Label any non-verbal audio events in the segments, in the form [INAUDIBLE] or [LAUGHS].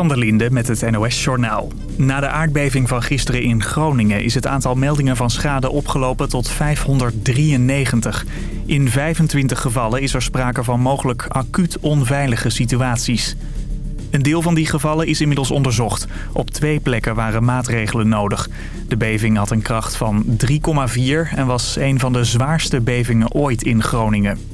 Van der Linde met het NOS-journaal. Na de aardbeving van gisteren in Groningen is het aantal meldingen van schade opgelopen tot 593. In 25 gevallen is er sprake van mogelijk acuut onveilige situaties. Een deel van die gevallen is inmiddels onderzocht. Op twee plekken waren maatregelen nodig. De beving had een kracht van 3,4 en was een van de zwaarste bevingen ooit in Groningen.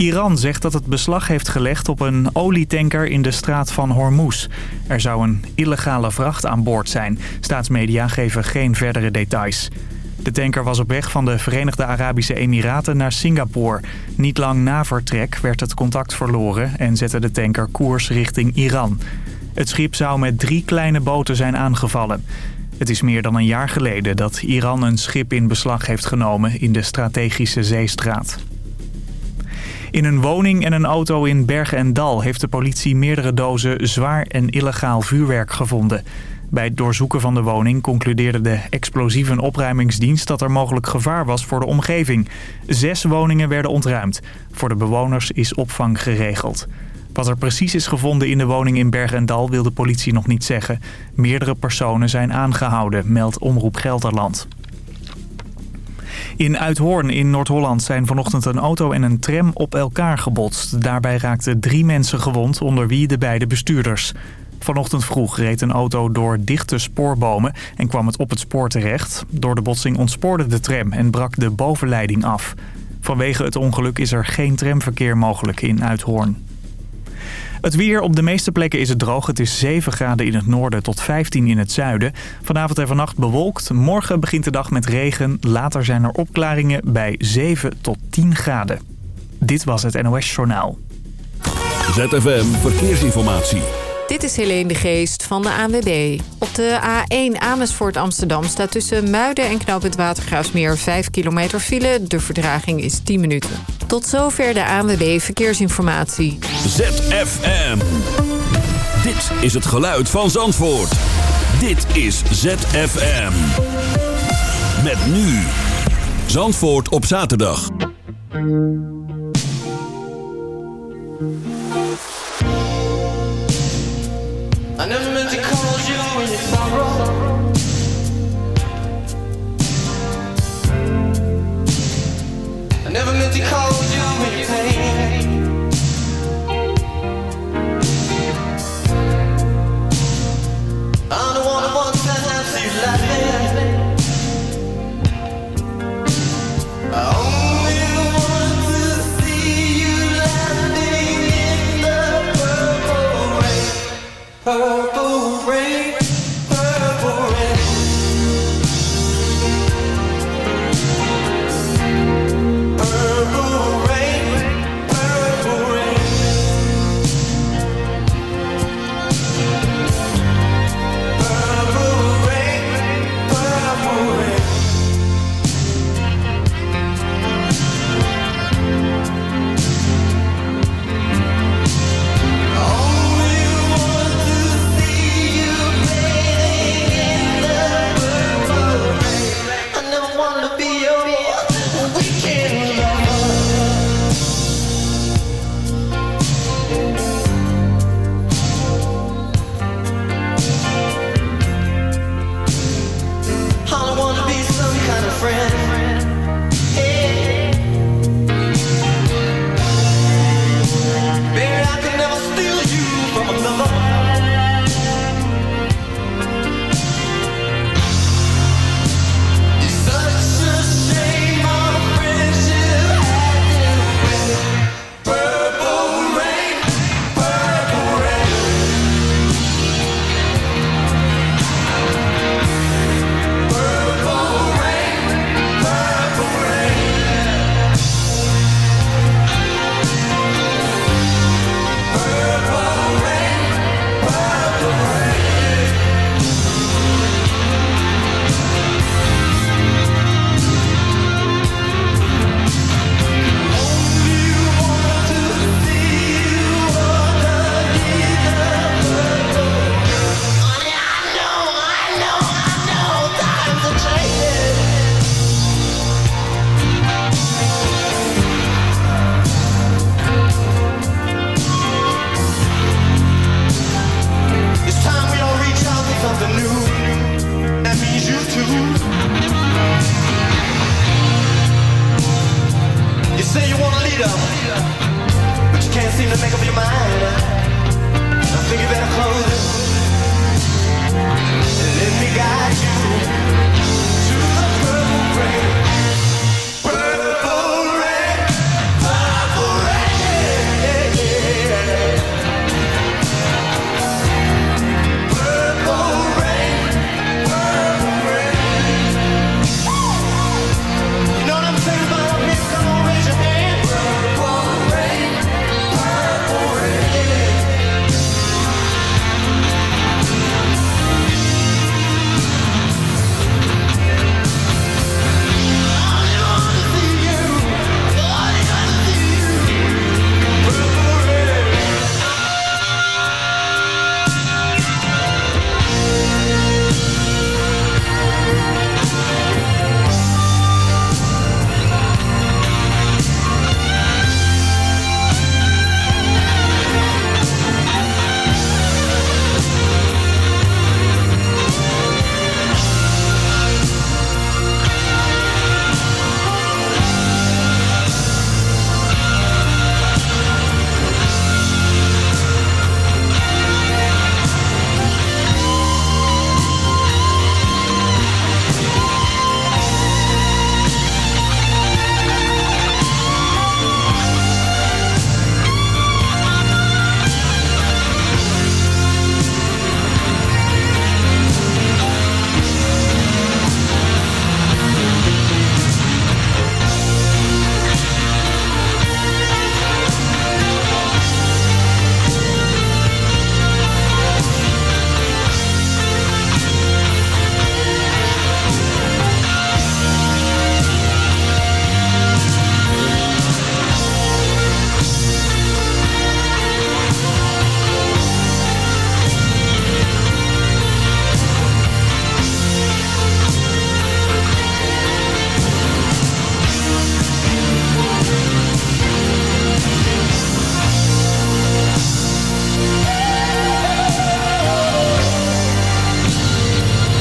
Iran zegt dat het beslag heeft gelegd op een olietanker in de straat van Hormuz. Er zou een illegale vracht aan boord zijn. Staatsmedia geven geen verdere details. De tanker was op weg van de Verenigde Arabische Emiraten naar Singapore. Niet lang na vertrek werd het contact verloren en zette de tanker koers richting Iran. Het schip zou met drie kleine boten zijn aangevallen. Het is meer dan een jaar geleden dat Iran een schip in beslag heeft genomen in de strategische zeestraat. In een woning en een auto in Bergen en Dal heeft de politie meerdere dozen zwaar en illegaal vuurwerk gevonden. Bij het doorzoeken van de woning concludeerde de explosieve opruimingsdienst dat er mogelijk gevaar was voor de omgeving. Zes woningen werden ontruimd. Voor de bewoners is opvang geregeld. Wat er precies is gevonden in de woning in Bergen en Dal wil de politie nog niet zeggen. Meerdere personen zijn aangehouden, meldt Omroep Gelderland. In Uithoorn in Noord-Holland zijn vanochtend een auto en een tram op elkaar gebotst. Daarbij raakten drie mensen gewond, onder wie de beide bestuurders. Vanochtend vroeg reed een auto door dichte spoorbomen en kwam het op het spoor terecht. Door de botsing ontspoorde de tram en brak de bovenleiding af. Vanwege het ongeluk is er geen tramverkeer mogelijk in Uithoorn. Het weer op de meeste plekken is het droog. Het is 7 graden in het noorden tot 15 in het zuiden. Vanavond en vannacht bewolkt. Morgen begint de dag met regen. Later zijn er opklaringen bij 7 tot 10 graden. Dit was het NOS Journaal. ZFM Verkeersinformatie. Dit is Helene de Geest van de ANWB. Op de A1 Amersfoort Amsterdam staat tussen Muiden en Knoop Watergraafsmeer 5 kilometer file. De verdraging is 10 minuten. Tot zover de ANWB Verkeersinformatie. ZFM. Dit is het geluid van Zandvoort. Dit is ZFM. Met nu. Zandvoort op zaterdag. I never meant to cause you any sorrow. I never meant to rain.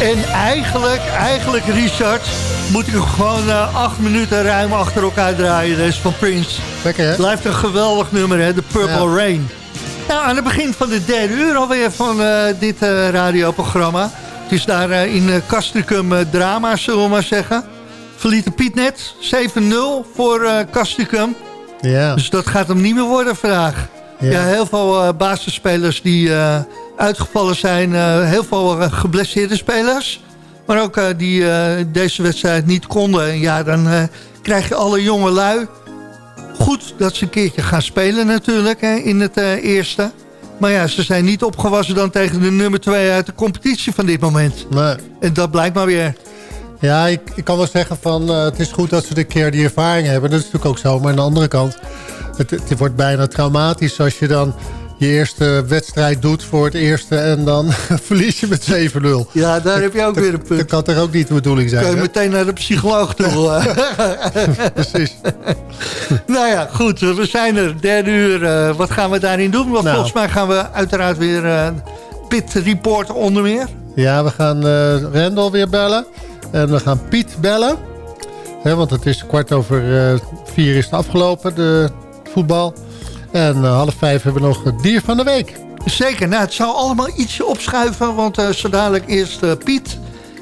En eigenlijk, eigenlijk Richard, moet ik gewoon uh, acht minuten ruim achter elkaar draaien. Deze van Prince. Lekker hè? Blijft een geweldig nummer hè, The Purple Rain. Nou, aan het begin van de derde uur alweer van uh, dit uh, radioprogramma. Het is daar in Castricum drama, zullen we maar zeggen. Verlieten Piet net, 7-0 voor Castricum. Ja. Dus dat gaat hem niet meer worden vandaag. Ja, ja heel veel basisspelers die uitgevallen zijn. heel veel geblesseerde spelers. Maar ook die deze wedstrijd niet konden. En ja, dan krijg je alle jonge lui goed dat ze een keertje gaan spelen natuurlijk hè, in het eerste. Maar ja, ze zijn niet opgewassen dan tegen de nummer 2 uit de competitie van dit moment. Nee. En dat blijkt maar weer. Ja, ik, ik kan wel zeggen van uh, het is goed dat ze een keer die ervaring hebben. Dat is natuurlijk ook zo. Maar aan de andere kant, het, het wordt bijna traumatisch als je dan je eerste wedstrijd doet voor het eerste... en dan [LAUGHS] verlies je met 7-0. Ja, daar heb je ook weer een punt. Dat kan toch ook niet de bedoeling zijn? Kun je meteen naar de psycholoog toe. [LAUGHS] [LAUGHS] Precies. nou ja, goed. We zijn er. Derde uur. Uh, wat gaan we daarin doen? Want nou. volgens mij gaan we uiteraard weer uh, Pit Report onder meer. Ja, we gaan uh, Rendel weer bellen. En we gaan Piet bellen. He, want het is kwart over vier is het afgelopen, de voetbal. En uh, half vijf hebben we nog het dier van de week. Zeker, nou het zou allemaal ietsje opschuiven, want uh, zo dadelijk eerst uh, Piet.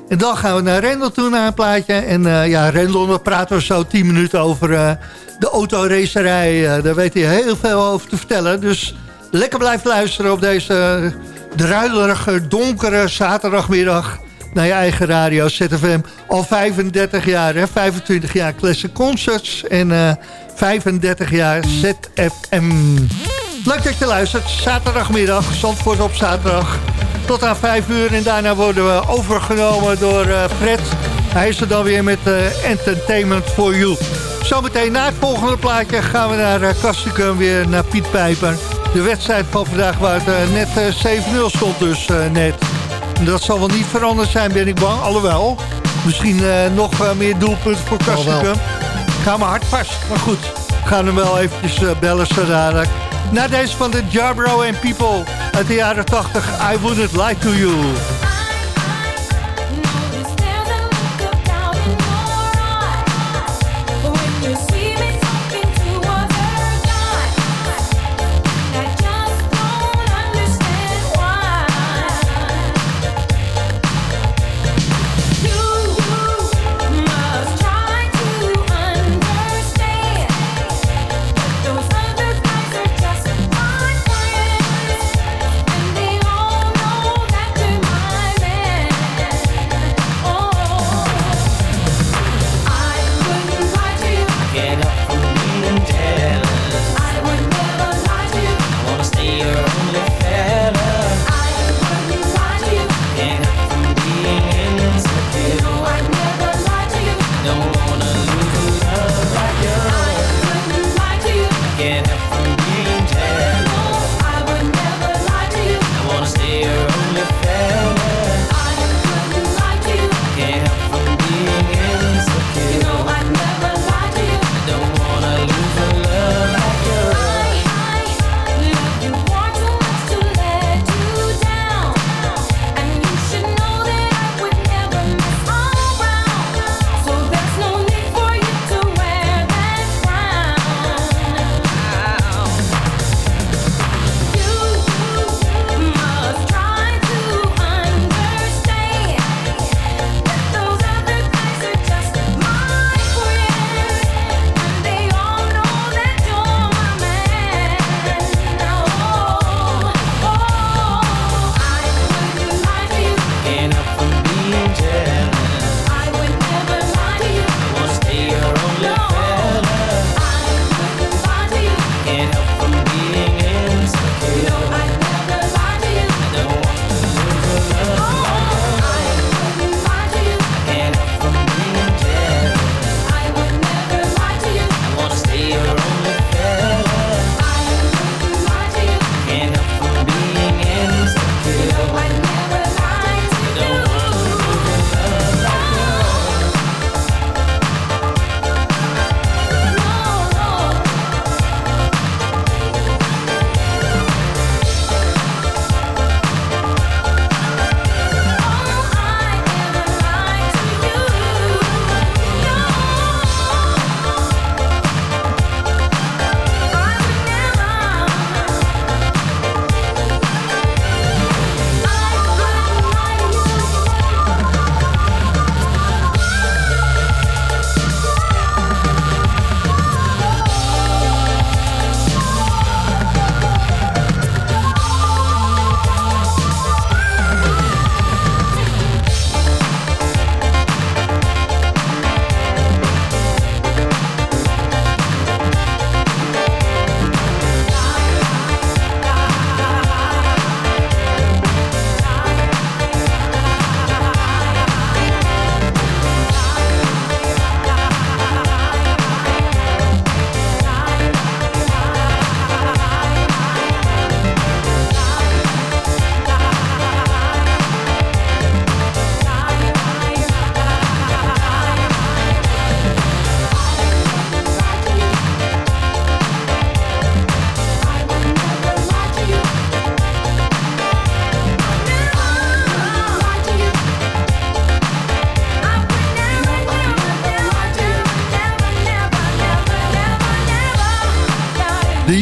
En dan gaan we naar Rendel toe naar een plaatje. En ja, Rendel, daar praten we zo tien minuten over de autoracerij. daar weet hij heel veel over te vertellen. Dus lekker blijven luisteren op deze druilerige, donkere zaterdagmiddag naar je eigen radio ZFM. Al 35 jaar, hè? 25 jaar Classic Concerts en uh, 35 jaar ZFM. Leuk dat je luistert. Zaterdagmiddag, Zandvoort op zaterdag. Tot aan 5 uur en daarna worden we overgenomen door uh, Fred. Hij is er dan weer met uh, Entertainment for You. Zometeen na het volgende plaatje gaan we naar uh, weer naar Piet Pijper. De wedstrijd van vandaag waar het net 7-0 stond dus net. Dat zal wel niet veranderd zijn, ben ik bang. Alhoewel, misschien uh, nog uh, meer doelpunten voor Kastikum. Ga maar hard vast. Maar goed, we gaan hem wel eventjes uh, bellen zo dadelijk. Na deze van de Jarbro and People uit de jaren 80. I Wouldn't Lie To You.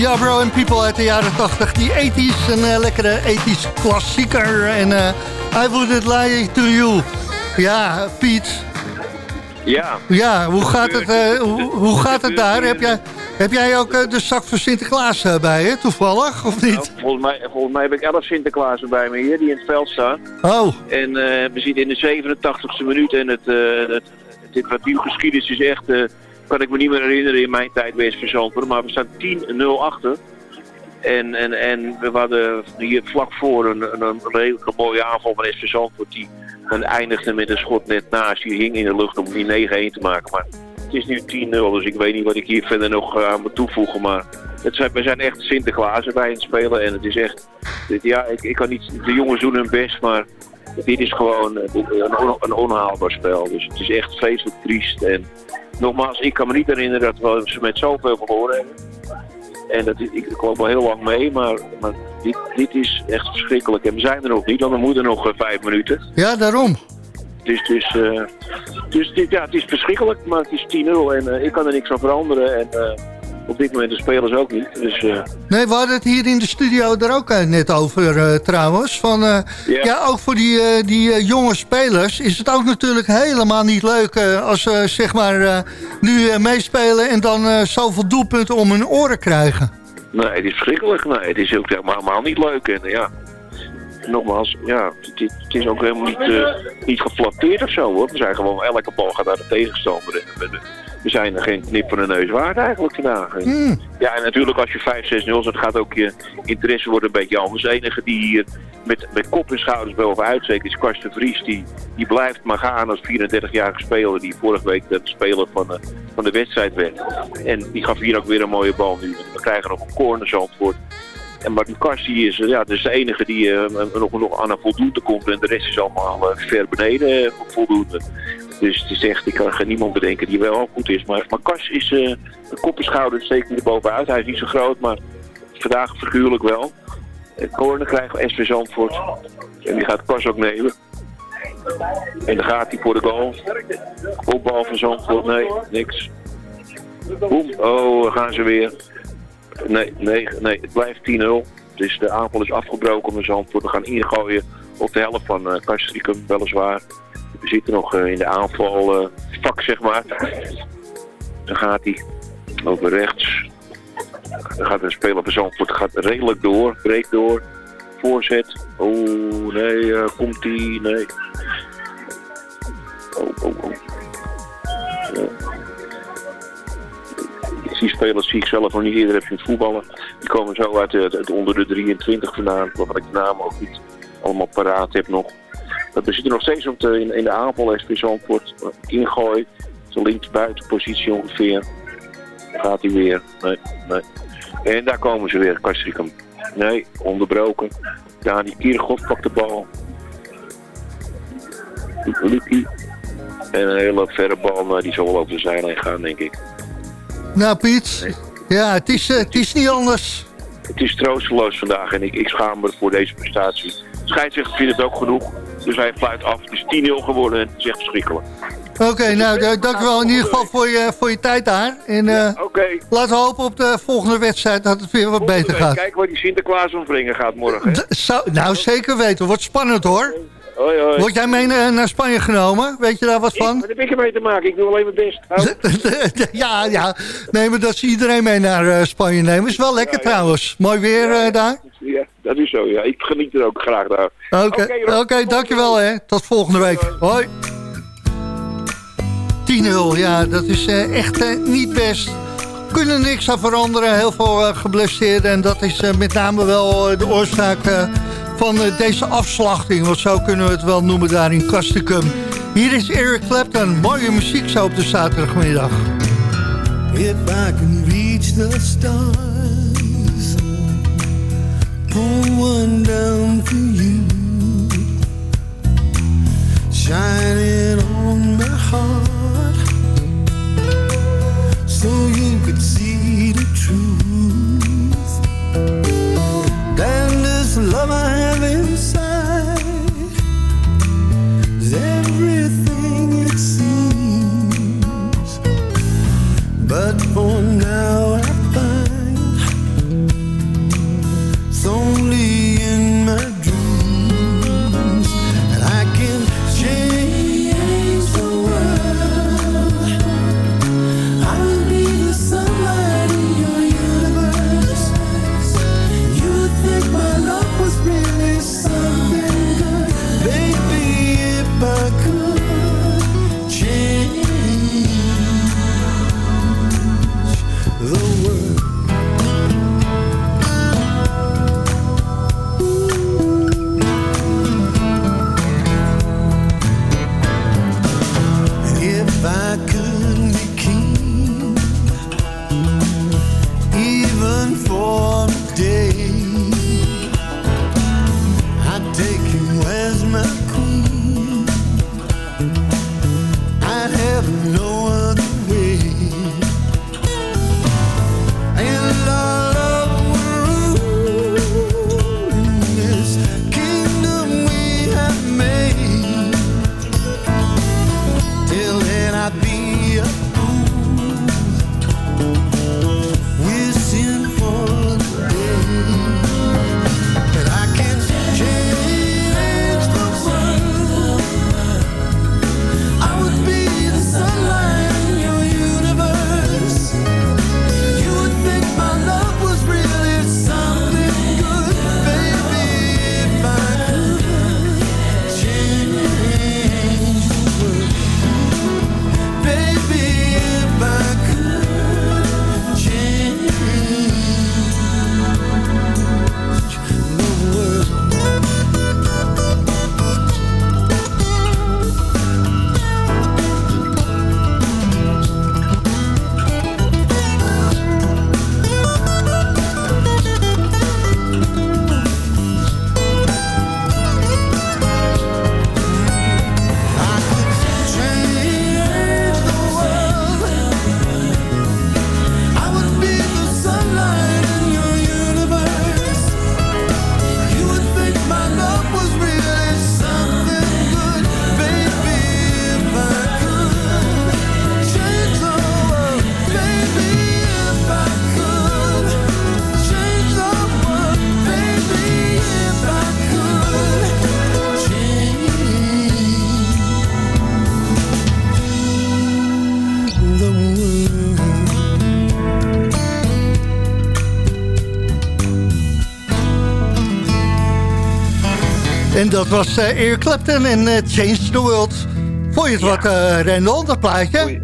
De Jabro and People uit de jaren 80, die 80s, een uh, lekkere 80s klassieker. En uh, I wouldn't lie to you. Ja, Piet. Ja. Ja, hoe gaat het, uh, [LAUGHS] hoe, hoe, gaat het daar? Heb jij, heb jij ook de zak van Sinterklaas bij je, toevallig, of niet? Nou, volgens, mij, volgens mij heb ik elf Sinterklaas bij me hier, die in het veld staan. Oh. En we zitten in de 87ste minuut en het, het, dit wat nieuw geschiedenis is echt kan ik me niet meer herinneren in mijn tijd bij SV Zandvoort. Maar we staan 10-0 achter. En, en, en we hadden hier vlak voor een, een, een redelijk mooie aanval van SV Zandvoort. Die eindigde met een schot net naast. Die hing in de lucht om die 9-1 te maken. Maar het is nu 10-0, dus ik weet niet wat ik hier verder nog aan moet toevoegen. Maar het zijn, we zijn echt Sinterklaas bij het spelen. En het is echt... Ja, ik, ik kan niet... De jongens doen hun best, maar dit is gewoon een, een onhaalbaar spel. Dus het is echt vreselijk triest. En nogmaals, ik kan me niet herinneren dat we ze met zoveel verloren hebben. En dat, ik, ik loop al heel lang mee, maar, maar dit, dit is echt verschrikkelijk. En we zijn er nog niet, want we moeten nog uh, vijf minuten. Ja, daarom. Dus, dus, uh, dus dit, ja, het is verschrikkelijk, maar het is 10-0 en uh, ik kan er niks aan veranderen. En, op dit moment de spelers ook niet. Dus, uh... Nee, we hadden het hier in de studio er ook uh, net over uh, trouwens. Van, ja. ja. ook voor die, die jonge spelers is het ook natuurlijk helemaal niet leuk... als ze zeg maar nu meespelen en dan zoveel doelpunten om hun oren krijgen. Nee, het is verschrikkelijk. Nee, het is ook helemaal niet leuk. En ja, nogmaals, ja, het, het, is ook helemaal niet, niet geflatteerd of zo hoor. We zijn gewoon, elke bal gaat naar de tegenstander. En, we zijn er geen knip van de neus waard eigenlijk vandaag. Hmm. Ja, en natuurlijk als je 5-6-0 zet, gaat ook je interesse worden een beetje anders. De enige die hier met, met kop en schouders bovenuit steekt is Karsten Vries. Die, die blijft maar gaan als 34-jarige speler die vorige week de speler van de, van de wedstrijd werd. En die gaf hier ook weer een mooie bal nu. We krijgen nog een cornersantwoord. En maar die Kast die is, ja, dus de enige die uh, nog, nog aan een voldoende komt. En de rest is allemaal uh, ver beneden uh, voldoende. Dus is echt, ik kan geen niemand bedenken die wel goed is. Maar, maar is uh, een kop en schouder steekt er bovenuit. Hij is niet zo groot, maar vandaag figuurlijk wel. Corner krijgen we SV Zandvoort. En die gaat Kas ook nemen. En dan gaat hij voor de goal. Opbal van Zandvoort, nee, niks. Boom, oh, gaan ze weer. Nee, nee, nee, het blijft 10-0. Dus de aanval is afgebroken met Zandvoort. We gaan ingooien op de helft van uh, weliswaar. We zitten nog uh, in de aanvalvak, uh, zeg maar. Dan gaat hij over rechts. Dan gaat de speler van Zandvoort gaat redelijk door, breekt door. Voorzet. Oh, nee, uh, komt hij? Nee. Oh, oh, oh. Die spelers zie ik zelf nog niet eerder heb het voetballen. Die komen zo uit het onder de 23 vandaan, waarvan ik de naam ook niet allemaal paraat heb nog. We zitten nog steeds op de, in, in de aanval. SP Zandvoort ingooi. De linksbuitenpositie ongeveer. Gaat hij weer. Nee, nee. En daar komen ze weer, Kastrikum. Nee, onderbroken. Die Kiergoff pakt de bal. Lucky. En een hele verre bal, die zal wel over de zijlijn gaan, denk ik. Nou, Piet. Ja, het is, uh, het is niet anders. Het is troosteloos vandaag en ik, ik schaam me voor deze prestatie. Scheidsrechter vindt het ook genoeg. Dus hij fluit af. Het is 10-0 geworden en het is echt verschrikkelijk. Oké, okay, nou, dank wel in ieder geval voor je, voor je tijd daar. En uh, okay. laten we hopen op de volgende wedstrijd dat het weer wat beter gaat. Kijk waar die Sinterklaas ontbrengen gaat morgen. Nou, zeker weten. Wordt spannend hoor. Hoi, hoi. Word jij mee naar Spanje genomen? Weet je daar wat van? Wat heb ik ermee te maken? Ik doe alleen mijn best. [LAUGHS] ja, ja. Nee, maar dat ze iedereen mee naar uh, Spanje nemen. Is wel lekker ja, ja. trouwens. Mooi weer uh, daar. Ja, dat is zo. Ja. Ik geniet er ook graag daar. Oké, okay. okay, okay, dankjewel hè. Tot volgende week. Hoi. 10-0, ja, dat is uh, echt uh, niet best. Kunnen niks aan veranderen. Heel veel uh, geblesseerden. En dat is met name wel de oorzaak van deze afslachting. Want zo kunnen we het wel noemen daar in Castricum. Hier is Eric Clapton. Mooie muziek zo op de zaterdagmiddag. If I can reach the stars One down for you. Shining on my heart. So you could see the truth. This love I have inside En dat was uh, Eric Clapton en uh, Change the World. Vond je het wat, uh, Rendel, dat plaatje?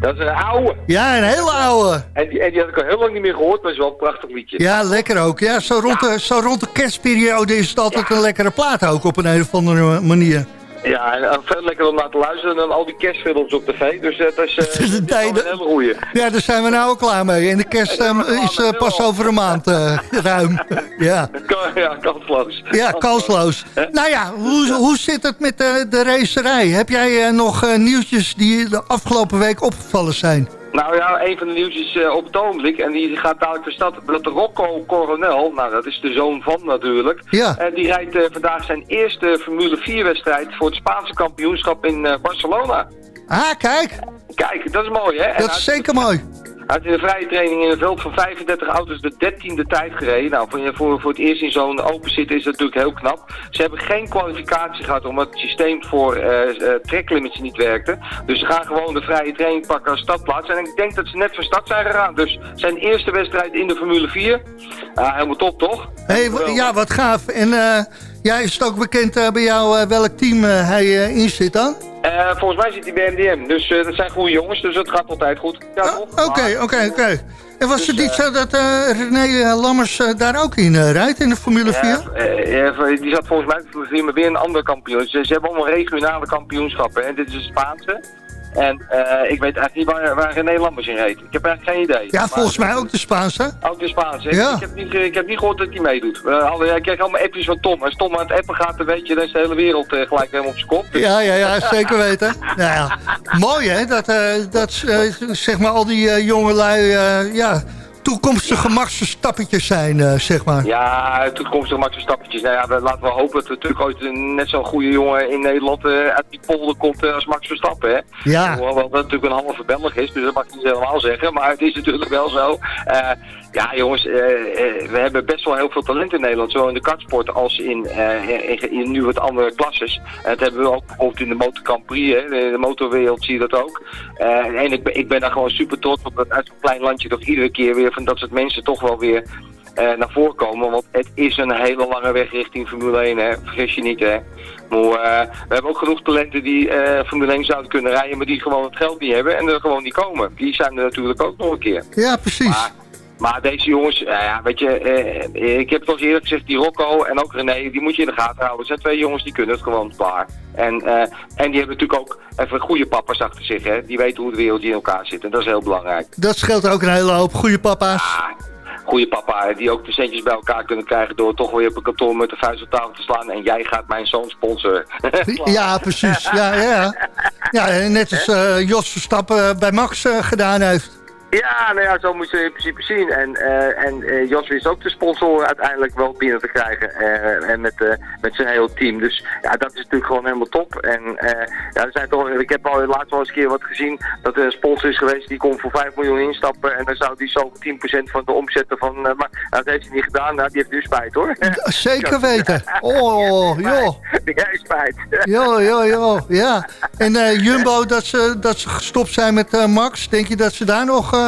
Dat is een oude. Ja, een hele oude. En die, en die had ik al heel lang niet meer gehoord, maar het is wel een prachtig liedje. Ja, lekker ook. Ja, zo, rond De, zo rond de kerstperiode is het altijd een lekkere plaat ook op een, of andere manier. Ja, en veel lekker om naar te luisteren dan al die kerstfilms op tv. Dus dat is, [LAUGHS] uh, dat is een hele goeie. Ja, daar zijn we nou ook klaar mee. En de kerst um, is uh, pas over een maand uh, [LAUGHS] ruim. ja. ja, kansloos. Ja, kansloos. nou ja, hoe, hoe zit het met de, de racerij? Heb jij nog nieuwtjes die de afgelopen week opgevallen zijn? Nou ja, een van de nieuwtjes uh, op het ogenblik, en die gaat dadelijk de stad, dat Rocco Coronel, nou dat is de zoon van natuurlijk, ja. en die rijdt uh, vandaag zijn eerste Formule 4 wedstrijd voor het Spaanse kampioenschap in Barcelona. Ah, kijk. Kijk, dat is mooi hè. Dat is zeker mooi. Hij heeft in de vrije training in een veld van 35 auto's de 13e tijd gereden. Nou, voor, voor, voor het eerst in zo'n open zitten is dat natuurlijk heel knap. Ze hebben geen kwalificatie gehad omdat het systeem voor uh, uh, tracklimits niet werkte. Dus ze gaan gewoon de vrije training pakken als stadplaats. En ik denk dat ze net van start zijn gegaan. Dus zijn eerste wedstrijd in de Formule 4. Uh, helemaal top, toch? Hey, ja, wat gaaf. En uh, ja, is het ook bekend uh, bij jou welk team hij in zit dan? Uh, volgens mij zit hij bij MDM, dus uh, dat zijn goede jongens, dus het gaat altijd goed. Oké, oké, oké. En was dus, het niet zo dat René Lammers daar ook in rijdt, in de Formule 4? die zat volgens mij in de Formule 4, maar weer een ander kampioen. Ze, ze hebben allemaal regionale kampioenschappen en dit is het Spaanse. En uh, ik weet eigenlijk niet waar, waar René Lambers in reed. Ik heb eigenlijk geen idee. Ja, volgens mij ook de Spaanse. Ook de Spaanse. Ja. Ik, heb niet, ik heb niet gehoord dat hij meedoet. Uh, ik krijg allemaal appjes van Tom. Als Tom aan het appen gaat, dan weet je, dan is de hele wereld uh, gelijk helemaal op zijn kop. Dus... Ja, ja, ja, zeker weten. nou ja, mooi hè, dat, dat zeg maar al die jongelui, ja toekomstige machtsstappetjes zijn, uh, zeg maar. Ja, toekomstige machtsstappetjes. Nou ja, laten we hopen dat er natuurlijk ooit net zo'n goede jongen in Nederland uh, uit die polder komt uh, als Max Verstappen. Hè? Ja. Hoewel dat natuurlijk een halve Belg is, dus dat mag ik niet helemaal zeggen. Maar het is natuurlijk wel zo. Ja, jongens, we hebben best wel heel veel talent in Nederland. Zowel in de kartsport als in, in, in, nu wat andere klasses. dat hebben we ook bijvoorbeeld in de Motor Grand Prix. Hè? In de motorwereld zie je dat ook. en ik ben, ik ben daar gewoon super trots op dat uit zo'n klein landje toch iedere keer weer van dat soort mensen toch wel weer naar voren komen. Want het is een hele lange weg richting Formule 1, hè. vergis je niet. Hè. Maar, uh, we hebben ook genoeg talenten die uh, Formule 1 zouden kunnen rijden, maar die gewoon het geld niet hebben en er gewoon niet komen. Die zijn er natuurlijk ook nog een keer. Ja, precies. Maar, maar deze jongens, ja, weet je, ik heb het al eerder gezegd, die Rocco en ook René, die moet je in de gaten houden. Het zijn twee jongens die kunnen het gewoon klaar. En, uh, en die hebben natuurlijk ook even goede papa's achter zich, hè. Die weten hoe de wereld in elkaar zit en dat is heel belangrijk. Dat scheelt ook een hele hoop goede papa's. Ja, goede papa die ook de centjes bij elkaar kunnen krijgen door toch weer op een kantoor met de vuist op tafel te slaan. En jij gaat mijn zoon sponsoren. [LAUGHS] ja, precies. Ja, ja. ja net als uh, Jos Verstappen bij Max uh, gedaan heeft. Ja, nou ja, zo moet je het in principe zien. En, uh, en uh, Jos wist ook de sponsoren uiteindelijk wel binnen te krijgen. Uh, en met, met zijn hele team. Dus ja, dat is natuurlijk gewoon helemaal top. En ja, er zijn toch, ik heb al laatst wel eens een keer wat gezien. Dat er een sponsor is geweest die kon voor 5 miljoen instappen. En dan zou die zo 10% van de omzetten van... maar nou, dat heeft hij niet gedaan. Nou, die heeft nu spijt hoor. Zeker [LAUGHS] weten. Oh, [LAUGHS] joh. [LAUGHS] Jij spijt. Jo, jo, jo. Ja. En Jumbo, dat ze, dat ze gestopt zijn met Max. Denk je dat ze daar nog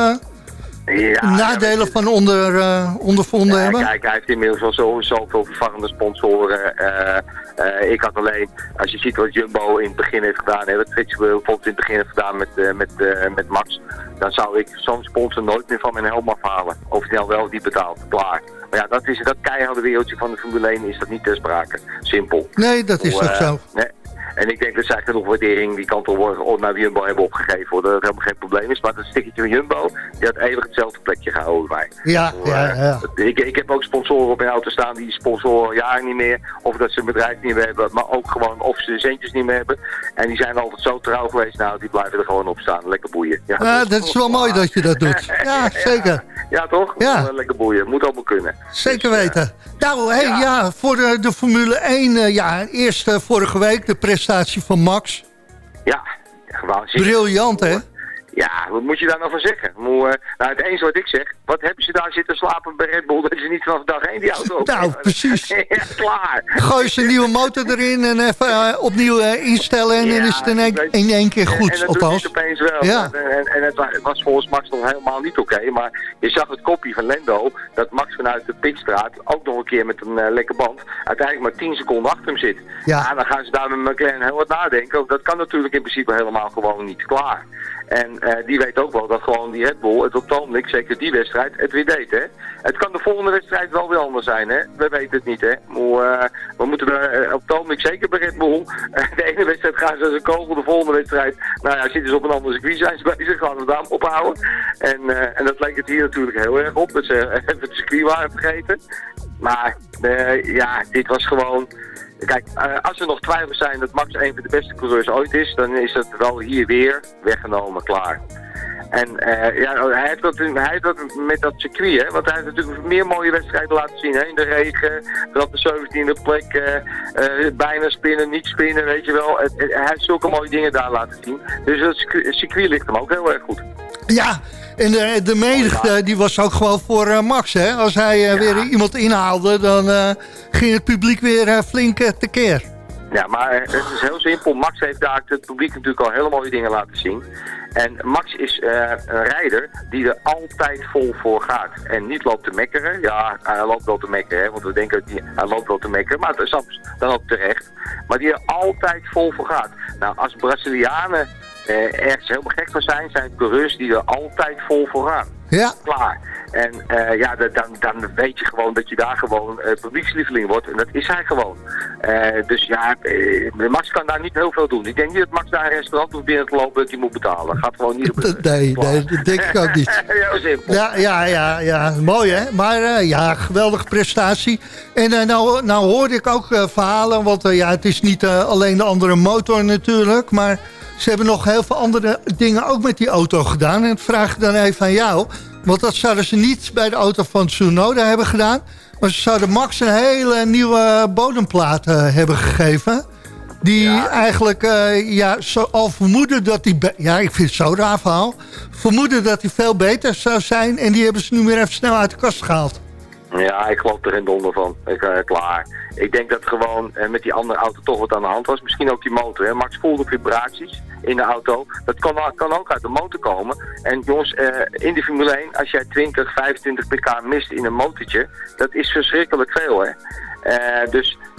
ja, nadelen van onder, uh, ondervonden ja, hebben? Kijk, hij heeft inmiddels wel zo, zoveel vervangende sponsoren. Uh, uh, ik had alleen, als je ziet wat Jumbo in het begin heeft gedaan, hè, wat Frits bijvoorbeeld in het begin heeft gedaan met, met, met Max, dan zou ik zo'n sponsor nooit meer van mijn helm afhalen. Of nou wel die betaalt, klaar. Maar ja, dat, is, dat keiharde wereldje van de Formule 1 is dat niet ter sprake. Simpel. Nee, dat is ook zo. Nee, en ik denk dat zij genoeg waardering die kant op worden naar Jumbo hebben opgegeven. Hoor. Dat het helemaal geen probleem is. Maar dat stikketje van Jumbo, die had eeuwig hetzelfde plekje gehouden bij mij. Ja, ja, eh, ja. Ik, ik heb ook sponsoren op mijn auto staan die sponsoren jaren niet meer. Of dat ze een bedrijf niet meer hebben. Maar ook gewoon of ze de centjes niet meer hebben. En die zijn altijd zo trouw geweest. Nou, die blijven er gewoon op staan. Lekker boeien. Ja, dat, dat is wel mooi dat je dat doet. [LAUGHS] Ja, zeker. Ja, toch? Ja. Lekker boeien. Moet allemaal kunnen. Zeker dus, weten. Nou, hey, ja. voor de, de Formule 1, uh, ja, eerst vorige week de prestatie van Max. Ja, gewoon. Briljant, hè? Ja, wat moet je daar nou van zeggen? Moet, uh, nou, het enige wat ik zeg, wat hebben ze daar zitten slapen bij Red Bull? Dat is niet vanaf dag één die auto op. [LAUGHS] Nou, precies. [LAUGHS] ja, klaar. Gooi ze een nieuwe motor erin en even uh, opnieuw uh, instellen en ja, dan is het in één, in één keer goed. En, en dat althans. doet opeens wel. Ja. En, en het, was volgens Max nog helemaal niet oké. Okay, maar je zag het kopje van Lendo, dat Max vanuit de pitstraat ook nog een keer met een lekker band uiteindelijk maar 10 seconden achter hem zit. Ja. ja. dan gaan ze daar met McLaren heel wat nadenken. Dat kan natuurlijk in principe helemaal gewoon niet klaar. En uh, die weet ook wel dat gewoon die Red Bull het op het zeker die wedstrijd, het weer deed. Hè? Het kan de volgende wedstrijd wel weer anders zijn. Hè? We weten het niet. Hè? Uh, we moeten er uh, op het zeker bij Red Bull. [LAUGHS] de ene wedstrijd gaan ze als een kogel, de volgende wedstrijd, nou ja, zitten ze op een ander circuit, zijn ze [LAUGHS] bezig, gaan we daar ophouden. En, en dat lijkt het hier natuurlijk heel erg op, dat ze [LAUGHS] het circuit waren vergeten. Maar ja, dit was gewoon... Kijk, uh, als er nog twijfels zijn dat Max een van de beste coureurs ooit is, dan is het wel hier weer weggenomen, klaar. En uh, ja, hij heeft, dat, hij dat met dat circuit, hè, want hij heeft natuurlijk meer mooie wedstrijden laten zien. Hè, in de regen, op de 17e plek, uh, bijna spinnen, niet spinnen, weet je wel. hij heeft zulke mooie dingen daar laten zien. Dus het circuit ligt hem ook heel erg goed. Ja, en de, de menigte die was ook gewoon voor uh, Max. Hè? Als hij uh, weer iemand inhaalde, dan uh, ging het publiek weer flink tekeer. Ja, maar het is heel simpel. Max heeft daar het publiek natuurlijk al hele mooie dingen laten zien. En Max is een rijder die er altijd vol voor gaat. En niet loopt te mekkeren. Ja, hij loopt wel te mekkeren, hè, want we denken dat hij, loopt wel te mekkeren. Maar dat is dan ook terecht. Maar die er altijd vol voor gaat. Nou, als Brazilianen uh, ergens helemaal gek van zijn, zijn coureurs die er altijd vol voor gaan. Ja. Klaar. En uh, ja, dan, dan weet je gewoon dat je daar gewoon uh, publiekslieveling wordt. En dat is hij gewoon. Dus ja, Max kan daar niet heel veel doen. Ik denk niet dat Max daar een restaurant hoeft binnen te lopen dat hij moet betalen. Gaat gewoon niet gebeuren. [LAUGHS] Nee, nee, dat denk ik ook niet. [LAUGHS] Ja, ja, ja, ja. mooi hè. Maar ja, geweldige prestatie. En nou, nou hoorde ik ook verhalen, want ja, het is niet alleen de andere motor natuurlijk, maar... Ze hebben nog heel veel andere dingen ook met die auto gedaan. En dat vraag ik dan even aan jou. Want dat zouden ze niet bij de auto van Tsunoda hebben gedaan. Maar ze zouden Max een hele nieuwe bodemplaat uh, hebben gegeven. Die eigenlijk uh, ja, zo, al vermoeden dat hij... Ja, ik vind het zo raar verhaal. Vermoeden dat hij veel beter zou zijn. En die hebben ze nu weer even snel uit de kast gehaald. Ja, ik geloof er geen donder van. Ik, uh, klaar. Ik denk dat gewoon uh, met die andere auto toch wat aan de hand was. Misschien ook die motor. Hè. Max voelde vibraties in de auto. Dat kan, kan ook uit de motor komen. En jongens, uh, in de Formule 1, als jij 20, 25 pk mist in een motortje, dat is verschrikkelijk veel. Hè. dus eh,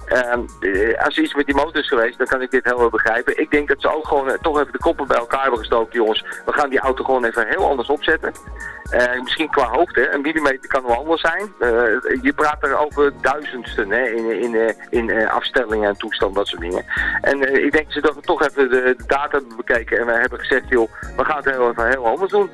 als er iets met die motor is geweest, dan kan ik dit heel wel begrijpen. Ik denk dat ze ook gewoon eh, toch even de koppen bij elkaar hebben gestoken, jongens. We gaan die auto gewoon even heel anders opzetten. Uh, misschien qua hoogte, een millimeter kan wel anders zijn. je praat er over duizendsten hè, in, in, in afstellingen en toestand, dat soort dingen. En ik denk dat ze toch even de, de, data hebben bekeken en we hebben gezegd, joh, we gaan het heel, even heel anders doen.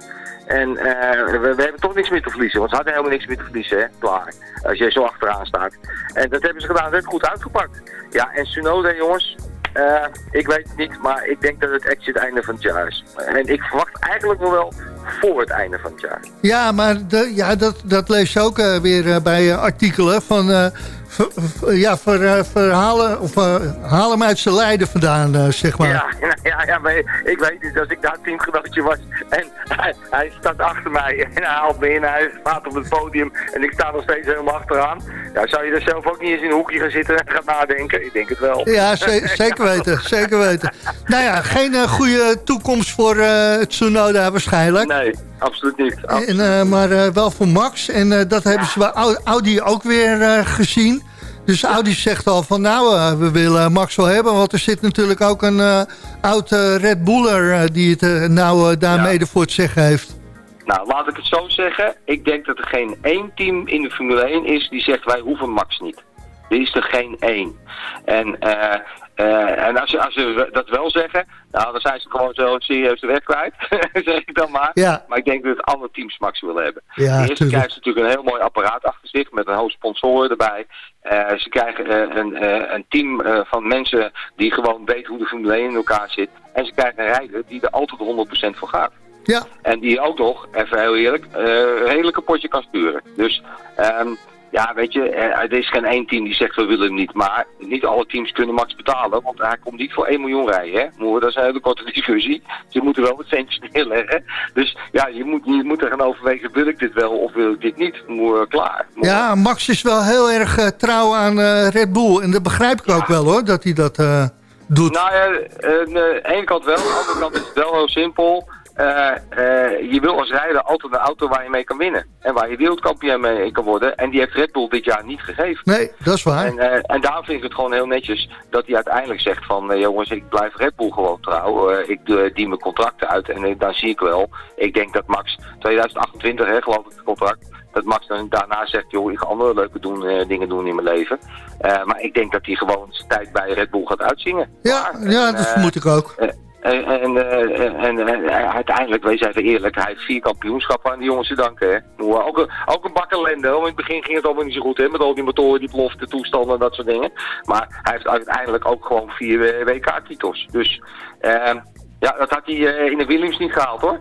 En eh, we, we, hebben toch niks meer te verliezen. Want ze hadden helemaal niks meer te verliezen, hè? Klaar. Als jij zo achteraan staat. En dat hebben ze gedaan. Dat heeft goed uitgepakt. Ja, en Sunoda, jongens. Uh, ik weet het niet, maar ik denk dat het exit het einde van het jaar is. En ik verwacht eigenlijk nog wel voor het einde van het jaar. Ja, maar de, ja, dat, dat lees je ook uh, weer bij artikelen van [LAUGHS] ja, ver, uh, verhalen, of uh, haal hem uit zijn lijden vandaan, uh, zeg maar. Ja, [LAUGHS] ja, ja maar ik weet niet, als ik daar teamgenootje was en hij, hij, staat achter mij [LAUGHS] en hij haalt me in, hij staat op het podium en ik sta nog steeds helemaal achteraan. Ja, zou je er zelf ook niet eens in een hoekje gaan zitten en gaan nadenken? Ik denk het wel. Ja, zeker weten, zeker weten. Nou ja, geen goede toekomst voor Tsunoda waarschijnlijk. Nee, absoluut niet. Absoluut. En, maar wel voor Max en dat hebben ze bij Audi ook weer gezien. Dus Audi zegt al van nou, we willen Max wel hebben. Want er zit natuurlijk ook een uh, oud uh, Red Buller die het nou daarmee ja. voor het zeggen heeft. Nou, laat ik het zo zeggen. Ik denk dat er geen één team in de Formule 1 is die zegt wij hoeven Max niet. Er is er geen één. En uh, en als, als ze dat wel zeggen, nou, dan zijn ze gewoon zo serieus de weg kwijt, [LAUGHS] zeg ik dan maar. Ja. Maar ik denk dat alle teams Max willen hebben. Ja, de eerste krijgt natuurlijk een heel mooi apparaat achter zich met een hoop sponsoren erbij. Uh, ze krijgen een, een, team van mensen die gewoon weten hoe de Formule 1 in elkaar zit. En ze krijgen een rijder die er altijd 100% voor gaat. Ja. En die ook nog, even heel eerlijk, een hele potje kan sturen. Dus... Um, ja, weet je, er is geen één team die zegt we willen hem niet. Maar niet alle teams kunnen Max betalen. Want hij komt niet voor 1 miljoen rijden. Hè? Dat is een hele korte [LAUGHS] discussie. Ze moeten wel wat centjes neerleggen. Dus ja, je moet, je moet er gaan overwegen, wil ik dit wel of wil ik dit niet? Moet, klaar. Moet. Ja, Max is wel heel erg uh, trouw aan uh, Red Bull. En dat begrijp ik ja. ook wel hoor, dat hij dat uh, doet. Nou ja, aan de ene kant wel. Aan de andere kant is het wel heel simpel. Uh, uh, je wil als rijder altijd een auto waar je mee kan winnen. En waar je wereldkampioen mee kan worden. En die heeft Red Bull dit jaar niet gegeven. Nee, dat is waar. En, uh, en daarom vind ik het gewoon heel netjes dat hij uiteindelijk zegt van... jongens, ik blijf Red Bull gewoon trouw. ik dien mijn contracten uit en dan zie ik wel. Ik denk dat Max 2028, hè, geloof ik, het contract... Dat Max dan daarna zegt, joh, ik ga andere leuke doen, dingen doen in mijn leven. maar ik denk dat hij gewoon zijn tijd bij Red Bull gaat uitzingen. Ja, maar, ja en, dat vermoed ik ook. En, en, uh, en uh, uiteindelijk, wees even eerlijk, hij heeft vier kampioenschappen aan die jongens te danken. Hè. Ook, een, ook een bak ellende, in het begin ging het allemaal niet zo goed, hè, met al die motoren, die plofte toestanden en dat soort dingen. Maar hij heeft uiteindelijk ook gewoon vier WK-titels. Dus uh, ja, dat had hij uh, in de Williams niet gehaald hoor.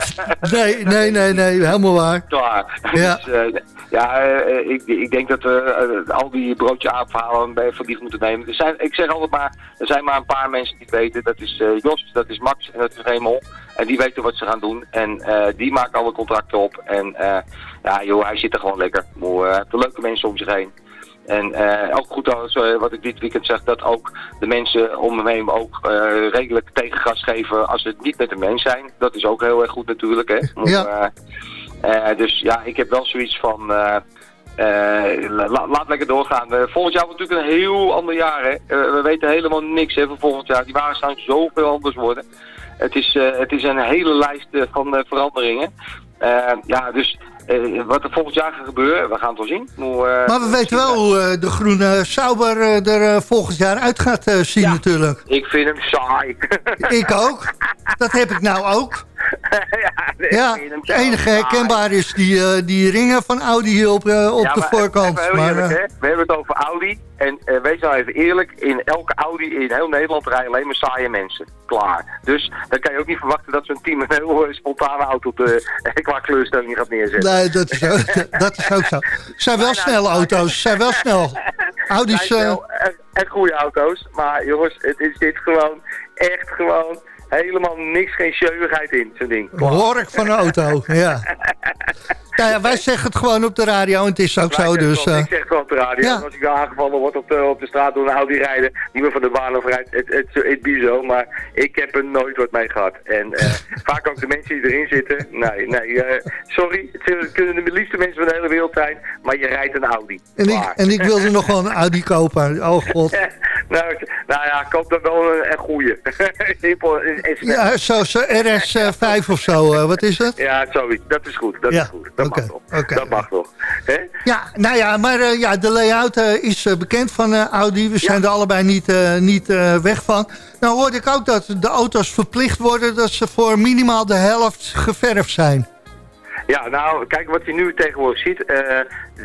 [LAUGHS] nee, nee, nee, nee, helemaal waar. Klaar. Ja, dus, uh, ja uh, ik, ik denk dat we al die broodje aapverhalen bij van die moeten nemen. Er zijn, ik zeg altijd maar, er zijn maar een paar mensen die het weten. Dat is Jos, dat is Max en dat is Remel. En die weten wat ze gaan doen. En die maken alle contracten op. En ja joh, hij zit er gewoon lekker. Hij heeft leuke mensen om zich heen. En uh, ook goed als, uh, wat ik dit weekend zeg, dat ook de mensen om hem heen ook uh, redelijk tegengas geven als ze het niet met hem eens zijn. Dat is ook heel erg goed natuurlijk. Hè? [LAUGHS] Ja. dus ja, ik heb wel zoiets van... La, laat lekker doorgaan. volgend jaar wordt natuurlijk een heel ander jaar. Hè? we weten helemaal niks hè, van volgend jaar. Die waren gaan zoveel anders worden. Het is, het is een hele lijst van veranderingen. ja, dus uh, wat er volgend jaar gaat gebeuren, we gaan het wel zien. Hoe, uh, maar we weten wel hoe uh, de groene Sauber er volgend jaar uit gaat zien ja, natuurlijk. Ik vind hem saai. [LAUGHS] ik ook. Dat heb ik nou ook. [LAUGHS] ja, ja het enige herkenbaar is die, die ringen van Audi hier op, op ja, de maar voorkant. Even, maar, eerlijk, hè? We hebben het over Audi. En wees nou even eerlijk, in elke Audi in heel Nederland rijden alleen maar saaie mensen. Klaar. Dus dan kan je ook niet verwachten dat zo'n team een heel spontane auto op de, [LAUGHS] qua kleurstelling gaat neerzetten. Nee, dat is ook, [LAUGHS] dat is ook zo. Het zijn wel snelle auto's. zijn wel snel. Audi's... Uh... En goede auto's. Maar jongens, het is dit gewoon echt gewoon helemaal niks, geen sjeuwigheid in, zo'n ding. Hork van een auto, [LAUGHS] ja. nou ja, wij zeggen het gewoon op de radio en het is ook wij zo. Dus, uh... Ik zeg het gewoon op de radio. Ja. Als ik aangevallen word op de, op de straat door een Audi rijden, niet meer van de baan of rijdt, het, het, het. Maar ik heb er nooit wat mee gehad. En uh, [LAUGHS] vaak ook de mensen die erin zitten, nee, nee, uh, sorry, het kunnen de liefste mensen van de hele wereld zijn, maar je rijdt een Audi. En ik, en ik wilde nog wel een Audi kopen, oh god. [LAUGHS] nou, nou ja, koop dan wel een, een goede. Simpel ja, zo, zo RS5 of zo, wat is het? Ja, zoiets. Dat is goed. Dat ja. is goed. Dat okay. mag toch. Okay. Dat mag. He? Ja, nou ja, maar uh, ja, de layout is bekend van Audi. We zijn ja. er allebei niet, niet weg van. Nou hoorde ik ook dat de auto's verplicht worden dat ze voor minimaal de helft geverfd zijn. Ja, nou, kijk wat je nu tegenwoordig ziet. eh,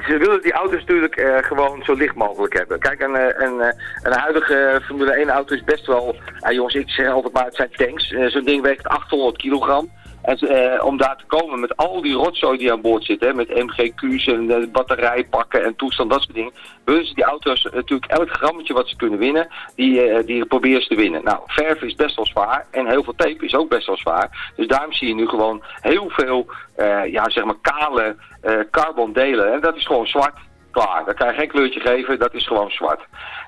ze willen die auto's natuurlijk eh, gewoon zo licht mogelijk hebben. Kijk, een, eh, een, eh, een huidige Formule 1 auto is best wel... Jongens, ik zeg altijd maar, het zijn tanks. Zo'n ding weegt 800 kilogram. En eh, om daar te komen met al die rotzooi die aan boord zit, hè, met MGQ's en eh, batterijpakken en toestand, dat soort dingen, willen ze die auto's natuurlijk elk grammetje wat ze kunnen winnen, die, eh, die proberen ze te winnen. Nou, verf is best wel zwaar en heel veel tape is ook best wel zwaar. Dus daarom zie je nu gewoon heel veel, ja, zeg maar kale eh, carbon delen. En dat is gewoon zwart. Klaar, daar kan je geen kleurtje geven, dat is gewoon zwart.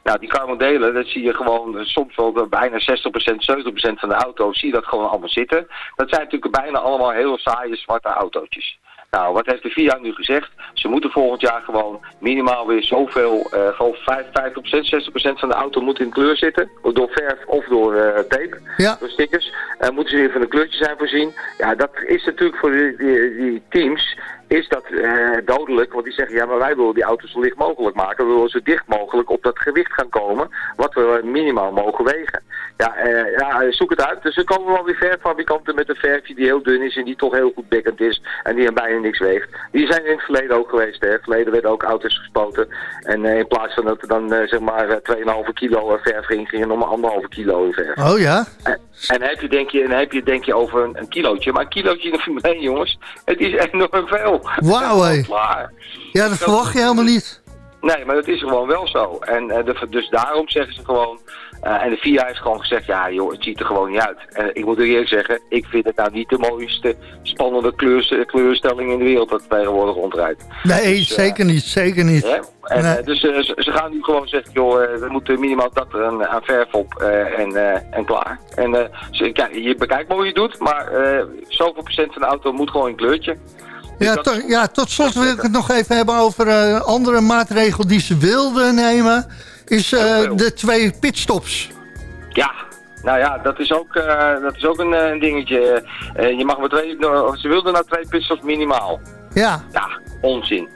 Nou, die carbon delen, dat zie je gewoon eh, soms wel bijna 60%, 70% van de auto's, zie je dat gewoon allemaal zitten. Dat zijn natuurlijk bijna allemaal heel saaie zwarte autootjes. Nou, wat heeft de VIA nu gezegd? Ze moeten volgend jaar gewoon minimaal weer zoveel, eh gewoon 5, 50%, 60% van de auto moet in kleur zitten. Door verf of door eh, tape, Ja. door stickers. En moeten ze weer van een kleurtje zijn voorzien. Ja, dat is natuurlijk voor die, die, die teams is dat eh, dodelijk. Want die zeggen, ja, maar wij willen die auto's zo licht mogelijk maken. We willen zo dicht mogelijk op dat gewicht gaan komen. Wat we minimaal mogen wegen. Ja, eh, ja zoek het uit. Dus er komen wel weer verffabrikanten met een verfje die heel dun is en die toch heel goed bekkend is. En die bijna niks weegt. Die zijn in het verleden ook geweest. Hè. In het verleden werden ook auto's gespoten. En eh, in plaats van dat er dan zeg maar eh, 2,5 kilo verf ging, ging er nog maar anderhalve kilo in verf. Oh ja? En, en heb je, denk je, en heb je denk je over een, een kilootje. Maar een kilootje in de Formule 1, jongens, het is enorm veel. Wauw, hé. Ja, dat verwacht je helemaal niet. Nee, maar dat is gewoon wel zo. En eh, de- dus daarom zeggen ze gewoon... eh, en de VIA heeft gewoon gezegd, ja joh, het ziet er gewoon niet uit. En ik moet eerlijk zeggen, ik vind het nou niet de mooiste, spannende kleurs, kleurstelling in de wereld dat tegenwoordig rondrijdt. Nee, Dus, eh, zeker niet. Zeker niet. En, Nee. eh, dus eh, ze, ze gaan nu gewoon zeggen, joh, eh, er moet minimaal dat aan, aan verf op eh, en, eh, en klaar. En eh, ze, kijk, je bekijkt maar hoe je het doet, maar eh, zoveel procent van de auto moet gewoon een kleurtje. Ja, dat- to- ja, tot slot wil ik het nog even hebben over eh, een andere maatregel die ze wilden nemen. Is eh, de twee pitstops. Ja, nou ja, dat is ook, eh, dat is ook een, eh, een dingetje. Eh, je mag maar twee, ze wilden nou twee pistols minimaal. Ja, Ja, onzin.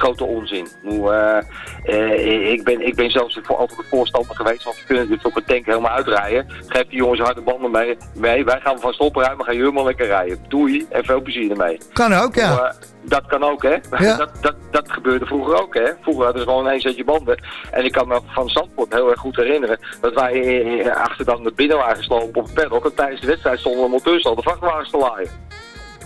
Grote onzin. Hoe, eh, eh, ik, ben, ik ben zelfs voor, altijd de voorstander geweest, want we kunnen dit op een tank helemaal uitrijden. Geef die jongens harde banden mee. mee. Wij gaan van stoppen rijden, maar gaan helemaal lekker rijden. Doei en veel plezier ermee. kan ook, ja. Eh, dat kan ook, hè? Ja. [LAUGHS] Dat, dat, dat gebeurde vroeger ook, hè? Vroeger hadden ze gewoon één setje banden. En ik kan me van Zandvoort heel erg goed herinneren... dat wij achter dan de binnen waren geslopen op het paddock... en tijdens de wedstrijd stonden de monteurs al de vrachtwagens te laaien.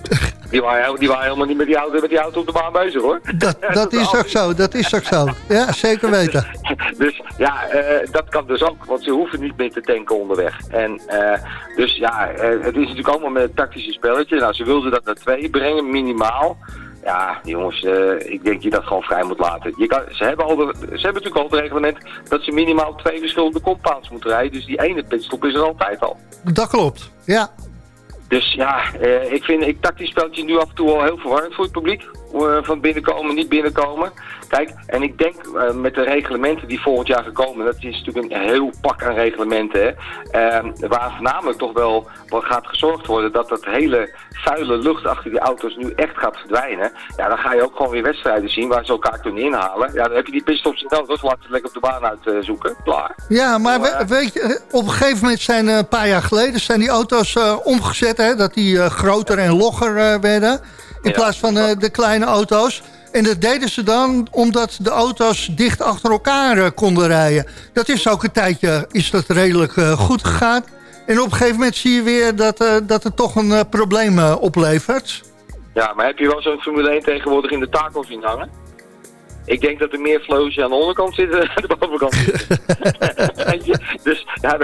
[LAUGHS] Die waren, die waren helemaal niet met die, auto, met die auto op de baan bezig, hoor. Dat, [LAUGHS] dat is ook zo, dat is ook zo. Ja, zeker weten. [LAUGHS] Dus ja, eh, dat kan dus ook, want ze hoeven niet meer te tanken onderweg. En eh, dus ja, eh, het is natuurlijk allemaal met een tactische spelletje. Nou, ze wilden dat naar twee brengen, minimaal. Ja, jongens, ik denk dat je dat gewoon vrij moet laten. Je kan, ze, hebben al de, ze hebben natuurlijk al het reglement dat ze minimaal twee verschillende compounds moeten rijden. Dus die ene pitstop is er altijd al. Dat klopt. Ja, Dus ja, eh, ik vind ik tactisch speltje nu af en toe al heel verwarrend voor het publiek. Eh, van binnenkomen, niet binnenkomen. Kijk, en ik denk eh, met de reglementen die volgend jaar gekomen, dat is natuurlijk een heel pak aan reglementen, hè, eh, waar voornamelijk toch wel wat gaat gezorgd worden dat dat hele vuile lucht achter die auto's nu echt gaat verdwijnen. Ja, dan ga je ook gewoon weer wedstrijden zien waar ze elkaar kunnen inhalen. Ja, dan heb je die pitstops niet nodig, laten lekker op de baan uitzoeken. Klaar. ja maar we- weet je, eh, op een gegeven moment zijn eh, een paar jaar geleden zijn die auto's eh, omgezet. Hè, dat die eh, groter en logger eh, werden. In plaats van eh, de kleine auto's. En dat deden ze dan omdat de auto's dicht achter elkaar eh, konden rijden. Dat is ook een tijdje is dat redelijk eh, goed gegaan. En op een gegeven moment zie je weer dat, dat het toch een probleem oplevert. Ja, maar heb je wel zo'n Formule 1 tegenwoordig in de taco zien hangen? Ik denk dat er meer vleugels aan de onderkant zitten dan aan de bovenkant zitten. [LAUGHS] Dus ja,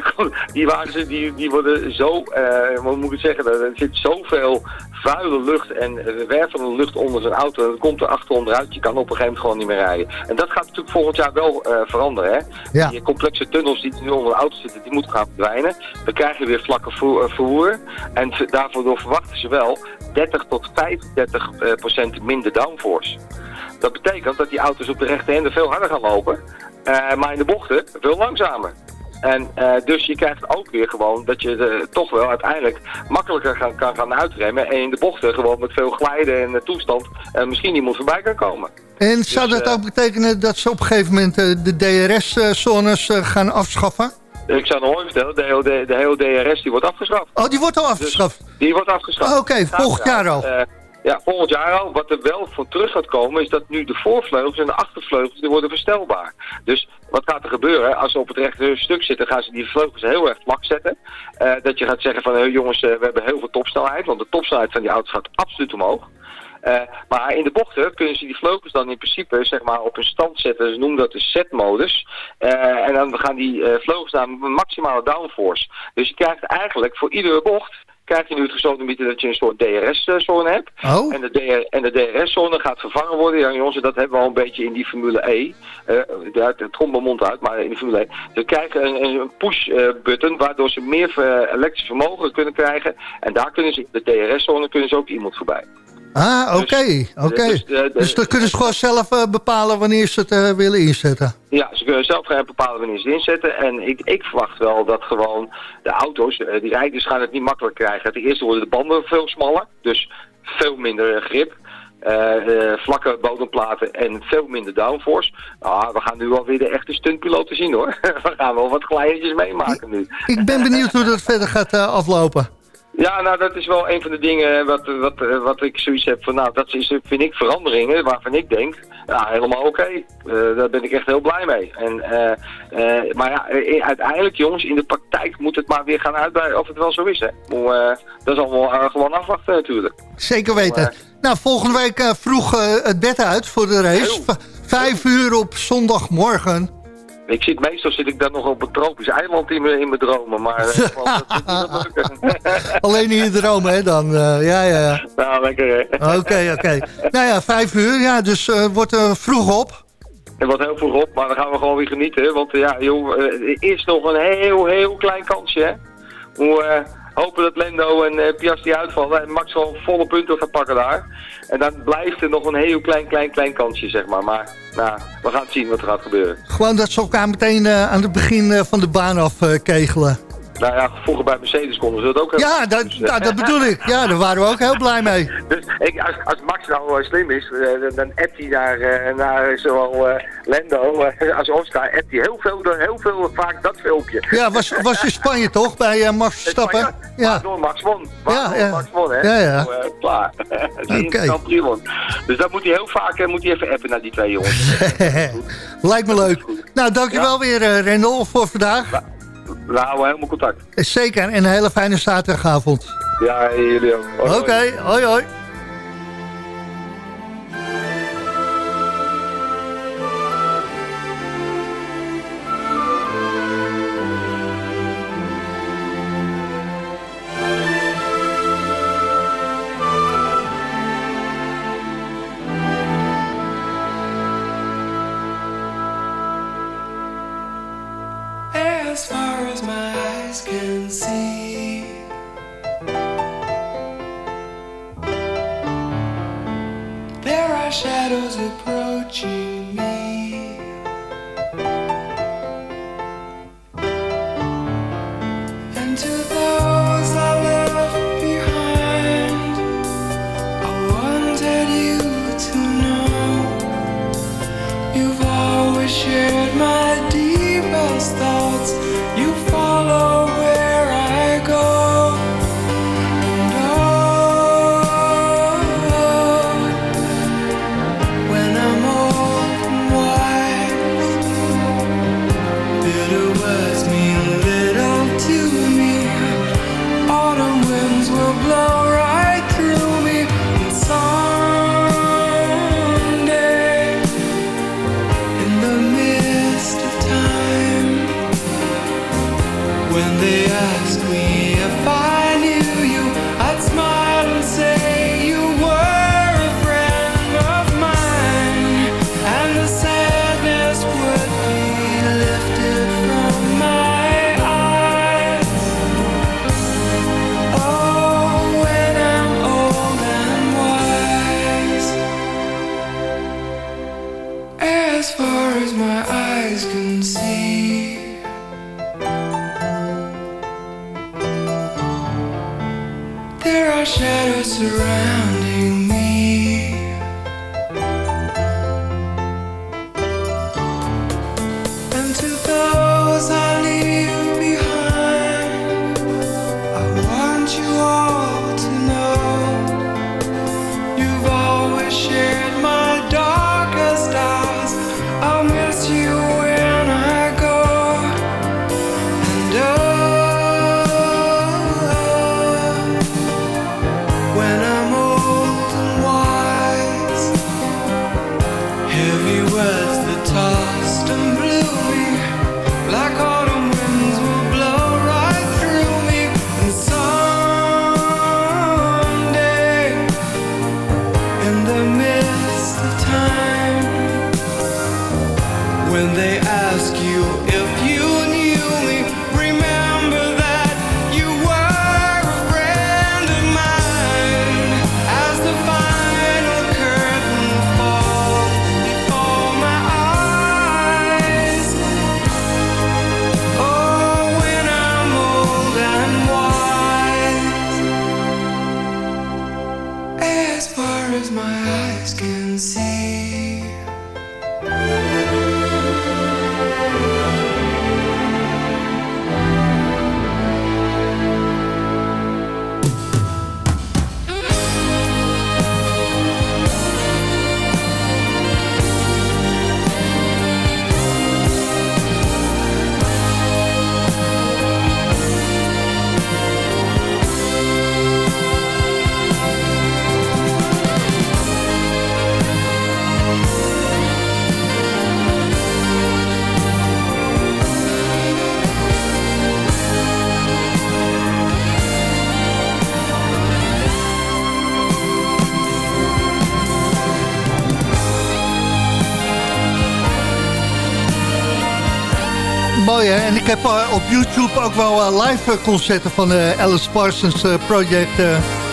die wagens die, die worden zo, eh hoe moet ik het zeggen, er zit zoveel vuile lucht en eh, wervende lucht onder zijn auto. En dat komt er achter onderuit. Je kan op een gegeven moment gewoon niet meer rijden. En dat gaat natuurlijk volgend jaar wel eh, veranderen. Hè? Ja. Die complexe tunnels die nu onder de auto zitten, die moeten gaan verdwijnen. Dan krijg je weer vlakke vervoer. En daarvoor verwachten ze wel 30 tot 35 eh, procent minder downforce. Dat betekent dat die auto's op de rechterhanden veel harder gaan lopen, eh, maar in de bochten veel langzamer. En eh, dus je krijgt ook weer gewoon dat je eh, toch wel uiteindelijk makkelijker gaan, kan gaan uitremmen. En in de bochten gewoon met veel glijden en toestand misschien moet voorbij kan komen. En zou Dus, dat eh, ook betekenen dat ze op een gegeven moment de DRS-zones gaan afschaffen? Ik zou nog mooi vertellen, de hele, de hele DRS die wordt afgeschaft. Oh, die wordt al afgeschaft. Die wordt afgeschaft. Oh, oké, volgend jaar al. Eh, Ja, volgend jaar al. Wat er wel voor terug gaat komen is dat nu de voorvleugels en de achtervleugels die worden verstelbaar. Dus wat gaat er gebeuren? Als ze op het rechte stuk zitten gaan ze die vleugels heel erg vlak zetten. Uh, dat je gaat zeggen van hey, jongens, uh, we hebben heel veel topsnelheid. Want de topsnelheid van die auto's gaat absoluut omhoog. Uh, maar in de bochten kunnen ze die vleugels dan in principe zeg maar, op een stand zetten. Ze noemen dat de set-modus. Uh, en dan gaan die uh, vleugels naar maximale downforce. Dus je krijgt eigenlijk voor iedere bocht krijg je nu het gesloten gebied dat je een soort DRS-zone hebt. Oh. En de, DR, en de DRS-zone gaat vervangen worden. Ja, jongens, dat hebben we al een beetje in die Formule E. Uh, het komt mijn mond uit, maar in de Formule E. Ze krijgen een, een push-button, waardoor ze meer elektrisch vermogen kunnen krijgen. En daar kunnen ze, de DRS-zone, kunnen ze ook iemand voorbij. Ah, oké. Okay, oké. Okay. Dus, uh, dus dan kunnen ze gewoon zelf uh, bepalen wanneer ze het uh, willen inzetten. Ja, ze kunnen zelf gaan bepalen wanneer ze het inzetten. En ik, ik verwacht wel dat gewoon de auto's, die rijders gaan het niet makkelijk krijgen. Ten eerste worden de banden veel smaller, dus veel minder grip. vlakke bodemplaten en veel minder downforce. Nou, we gaan nu alweer de echte stuntpiloten zien hoor. [LAUGHS] we gaan wel wat kleintjes meemaken nu. Ik ben benieuwd hoe dat verder gaat aflopen. Ja, nou dat is wel een van de dingen wat, wat, wat ik zoiets heb van, nou dat is, vind ik veranderingen waarvan ik denk, ja helemaal oké, okay. uh, daar ben ik echt heel blij mee. En, uh, uh, maar ja, uiteindelijk jongens, in de praktijk moet het maar weer gaan uitbreiden of het wel zo is. Hè. Maar, dat is allemaal gewoon afwachten natuurlijk. Zeker weten. nou, volgende week vroeg het bed uit voor de race. Vijf uur op zondagmorgen. Ik zit, meestal zit ik dan nog op een tropisch eiland in mijn, in mijn dromen, maar... [LAUGHS] Alleen in je dromen, hè, dan? Uh, ja, ja, ja. Nou, lekker, hè. Oké, oké. Okay. Nou ja, vijf uur, ja, dus uh, wordt er vroeg op. Het wordt heel vroeg op, maar dan gaan we gewoon weer genieten, want ja, joh, uh, is nog een heel, heel klein kansje, hè. Hoe hopen dat Lendo en uh, Piastri uitvallen en Max gewoon volle punten gaat pakken daar. En dan blijft er nog een heel klein, klein, klein kansje, zeg maar. Maar nou, we gaan zien wat er gaat gebeuren. Gewoon dat ze elkaar meteen uh, aan het begin uh, van de baan af kegelen. Nou ja, vroeger bij Mercedes konden ze dat ook. Ja, dat, dus, nou, dat bedoel ik. Ja, daar waren we ook heel blij mee. [LAUGHS] Dus ik, als, als Max nou slim is, uh, dan appt hij naar, uh, naar zowel uh, Lendo als Oscar, appt hij heel veel, heel veel vaak dat filmpje. Ja, was, was in Spanje toch, bij Max Verstappen? Ja, ja. Door Max won. Ja, ja. Max won, hè. Ja, ja. So, klaar. [LAUGHS] Dus dat moet hij heel vaak moet hij even appen naar die twee jongens. [LAUGHS] Lijkt me leuk. Nou, dankjewel ja. weer, Rendel, voor vandaag. We houden helemaal contact. Zeker, en een hele fijne zaterdagavond. Ja, jullie ook. Oké, okay, hoi hoi. YouTube ook wel uh, live concerten van de Alice Parsons Project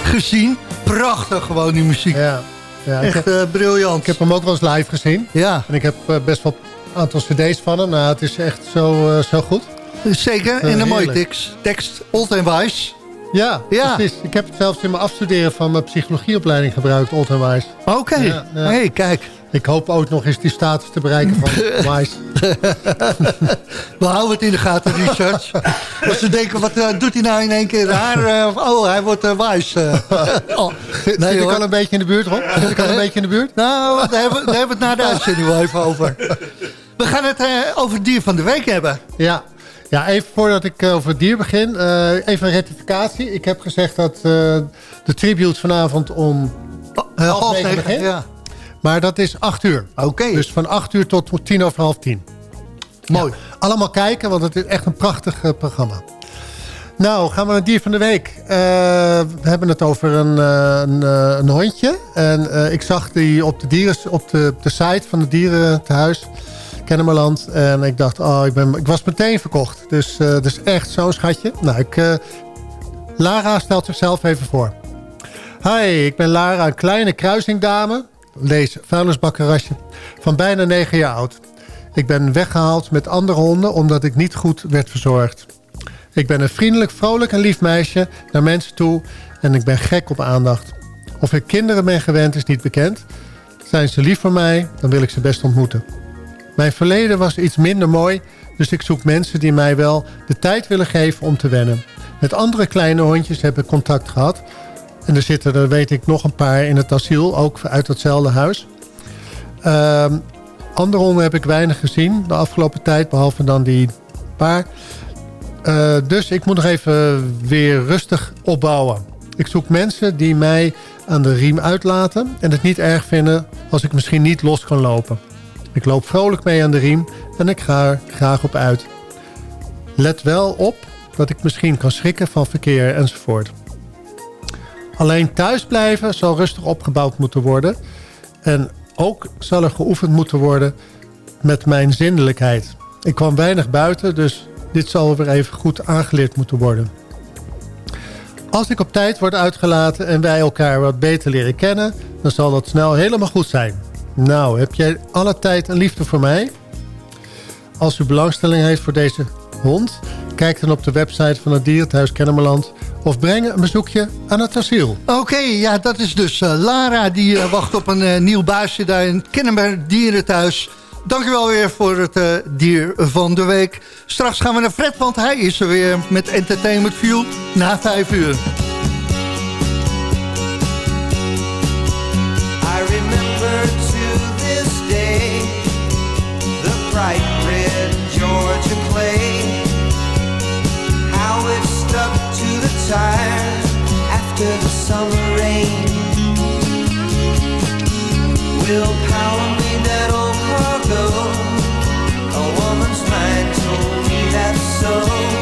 gezien. Prachtig gewoon die muziek. Ja. ja Echt heb, briljant. Ik heb hem ook wel eens live gezien. Ja. En ik heb best wel een aantal cd's van hem. Nou, het is echt zo, zo goed. Zeker, en een mooie tekst. Tekst, old and wise. Ja, ja, precies. Ik heb het zelfs in mijn afstuderen van mijn psychologieopleiding gebruikt, Old and Wise. Oké, okay. ja, ja. hey, kijk. Ik hoop ook nog eens die status te bereiken van [LAUGHS] Wise. We houden het in de gaten, Richard. [LAUGHS] Als ze denken, wat uh, doet hij nou in één keer raar? Uh, [LAUGHS] oh, hij wordt uh, Wise. oh. Zit, nee, zit ik al een beetje in de buurt, Rob? Zit ik al een beetje in de buurt? Nou, daar hebben, daar hebben we het na de uitzending wel even over. We gaan het over het dier van de week hebben. Ja, ja, even voordat ik over het dier begin. Uh, even een rectificatie. Ik heb gezegd dat uh, de tribute vanavond om uh, half negen begint. Ja. Maar dat is acht uur. Oké. Okay. Dus van acht uur tot tien over half tien. Mooi. Ja, allemaal kijken, want het is echt een prachtig programma. Nou, gaan we naar het dier van de week. we hebben het over een, een, een hondje. En ik zag die op de, dieren, op de, de site van het dierentehuis... Kennemerland. En ik dacht, oh, ik, ben, ik was meteen verkocht. Dus, uh, dus echt zo'n schatje. Nou, ik, Lara stelt zichzelf even voor. Hi, ik ben Lara, een kleine kruisingdame. Lees vuilnisbakkerasje. Van bijna 9 jaar oud. Ik ben weggehaald met andere honden omdat ik niet goed werd verzorgd. Ik ben een vriendelijk, vrolijk en lief meisje naar mensen toe. En ik ben gek op aandacht. Of ik kinderen ben gewend is niet bekend. Zijn ze lief voor mij, dan wil ik ze best ontmoeten. Mijn verleden was iets minder mooi, dus ik zoek mensen die mij wel de tijd willen geven om te wennen. Met andere kleine hondjes heb ik contact gehad. En er zitten er, weet ik, nog een paar in het asiel, ook uit hetzelfde huis. Uh, andere honden heb ik weinig gezien de afgelopen tijd, behalve dan die paar. Uh, dus ik moet nog even weer rustig opbouwen. Ik zoek mensen die mij aan de riem uitlaten en het niet erg vinden als ik misschien niet los kan lopen. Ik loop vrolijk mee aan de riem en ik ga er graag op uit. Let wel op dat ik misschien kan schrikken van verkeer enzovoort. Alleen thuis blijven zal rustig opgebouwd moeten worden. En ook zal er geoefend moeten worden met mijn zindelijkheid. Ik kwam weinig buiten, dus dit zal weer even goed aangeleerd moeten worden. Als ik op tijd word uitgelaten en wij elkaar wat beter leren kennen... dan zal dat snel helemaal goed zijn. Nou, heb jij alle tijd en liefde voor mij? Als u belangstelling heeft voor deze hond... kijk dan op de website van het Dierenthuis Kennemerland... of breng een bezoekje aan het asiel. Oké, ja, dat is dus uh, Lara. Die uh, wacht op een uh, nieuw baasje daar in Kennemer Dierenthuis. Dankjewel weer voor het dier van de week. Straks gaan we naar Fred, want hij is er weer met Entertainment View na vijf uur. bright tires after the summer rain. Will power me that old cargo A woman's mind told me that's so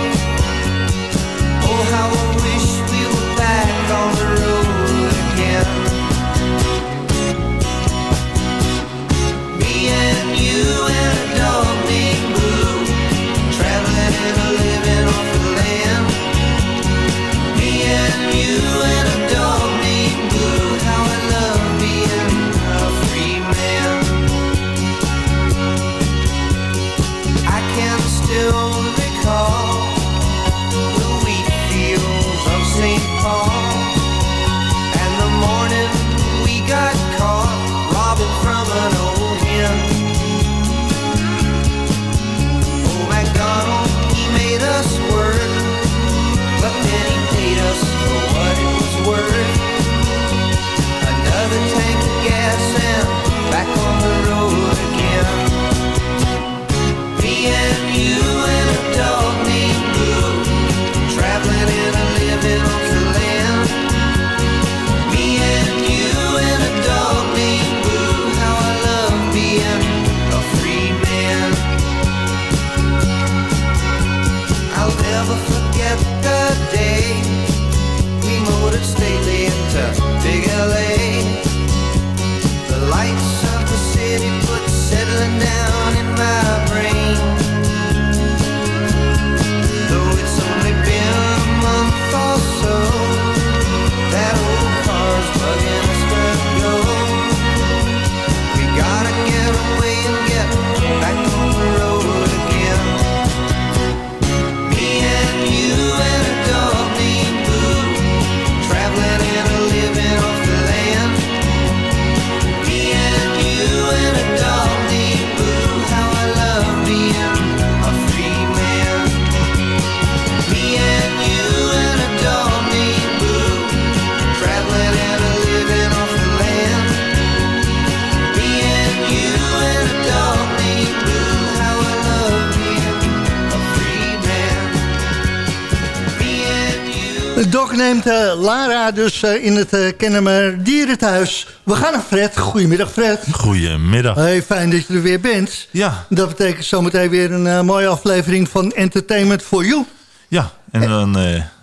Dus uh, in het uh, Kennemer Dierenthuis. We gaan naar Fred. Goedemiddag Fred. Goedemiddag. Hey, fijn dat je er weer bent. Ja. Dat betekent zometeen weer een mooie aflevering van Entertainment for You. Ja, en dan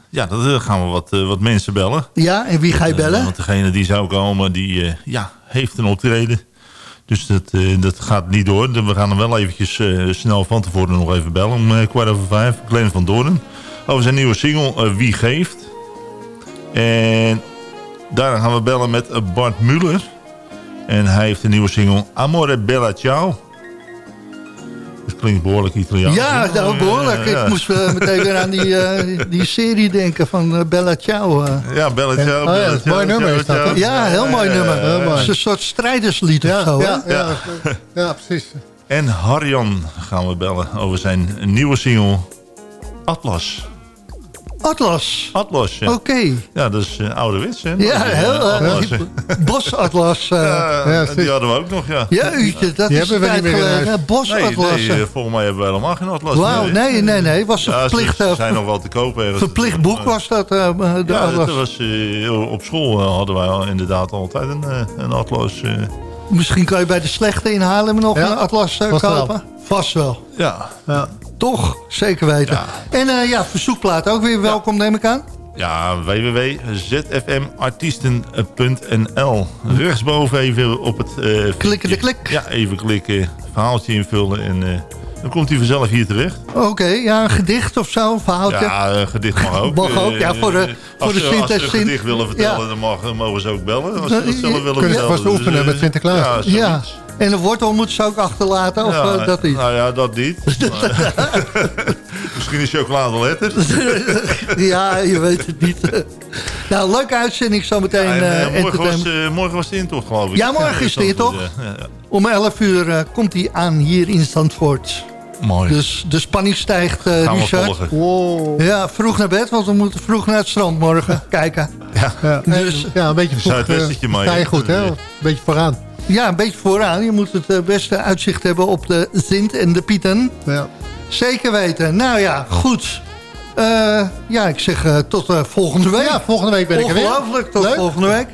ja, dan gaan we wat, wat mensen bellen. Ja, en wie ga je bellen? want degene die zou komen, die ja, heeft een optreden. Dus dat, dat gaat niet door. We gaan hem wel eventjes snel van tevoren nog even bellen. Om kwart over vijf. Glenn van Doorn over zijn nieuwe single Wie Geeft. En daarna gaan we bellen met Bart Muller. En hij heeft een nieuwe single Amore Bella Ciao. Dat klinkt behoorlijk Italiaans. Ja, nou, behoorlijk. Ik moest uh, meteen weer aan die, uh, die serie denken van uh, Bella Ciao. Ja, Bella Ciao. Oh, ja, Bella mooi nummer is dat. Ja, heel mooi nummer. Het is een soort strijderslied ja, of zo. Ja, ja, ja. ja, precies. En Harjan gaan we bellen over zijn nieuwe single Atlas. Atlas. Atlas, ja. Oké. Okay. Ja, dat is uh, ouderwets, hè? Ja, heel uh, Bosatlas. Uh, ja, ja die hadden we ook nog, ja. Ja, uurtje, dat die is hebben we niet meer geleden. Bosatlas. Nee, nee, volgens mij hebben we helemaal geen atlas Wauw, nee, nee, nee. Was ja, verplicht, ze, ze zijn nog wel te kopen. Verplicht boek was dat, de ja, atlas. Dat was, op school hadden wij inderdaad altijd een, een atlas. Misschien kan je bij de slechte in Haarlem nog een atlas kopen. Wel. Vast wel. Ja. ja. Toch? Zeker weten. Ja. En uh, ja, verzoekplaat ook weer welkom, neem ik aan. Ja, www.zfmartiesten.nl Rechtsboven even op het... Uh, klikken de klik. Ja, even klikken, verhaaltje invullen en... Uh, dan komt hij vanzelf hier terecht. Oké, okay, ja, een gedicht of zo, een verhaaltje. Ja, een gedicht mag ook. mag ook, ja, voor de, voor als de ze, Sinter, Als ze een gedicht willen vertellen, ja. dan, mag, mogen ze ook bellen. Als ze dat zelf willen Kunnen ze vast oefenen dus, met Sinterklaas. Ja, ja. En een wortel moeten ze ook achterlaten, of ja, uh, dat niet? Nou ja, dat niet. [LAUGHS] [LAUGHS] Misschien een chocoladeletter. [LAUGHS] ja, je weet het niet. nou, leuke uitzending zometeen. Ja, en, uh, morgen, was, uh, morgen was de intocht, geloof ik. Ja, morgen is de intocht. Om 11 uur komt hij aan hier in Zandvoort. Mooi. Dus de spanning stijgt, Gaan Richard. We wow. Ja, vroeg naar bed, want we moeten vroeg naar het strand morgen kijken. Ja, ja. Dus, ja een beetje vroeg. Zuidwestertje, maar. Ga je goed, hè? Een beetje vooraan. Ja, een beetje vooraan. Je moet het beste uitzicht hebben op de Zint en de Pieten. Ja. Zeker weten. Nou ja, goed. Uh, ja, ik zeg uh, tot uh, volgende week. Ja, volgende week ben ik er weer. Ongelooflijk, tot Leuk. volgende week.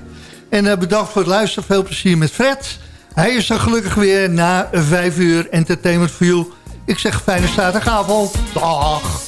En bedankt voor het luisteren. Veel plezier met Fred. Hij is er gelukkig weer na vijf uur Entertainment for You. Ik zeg fijne zaterdagavond. Dag.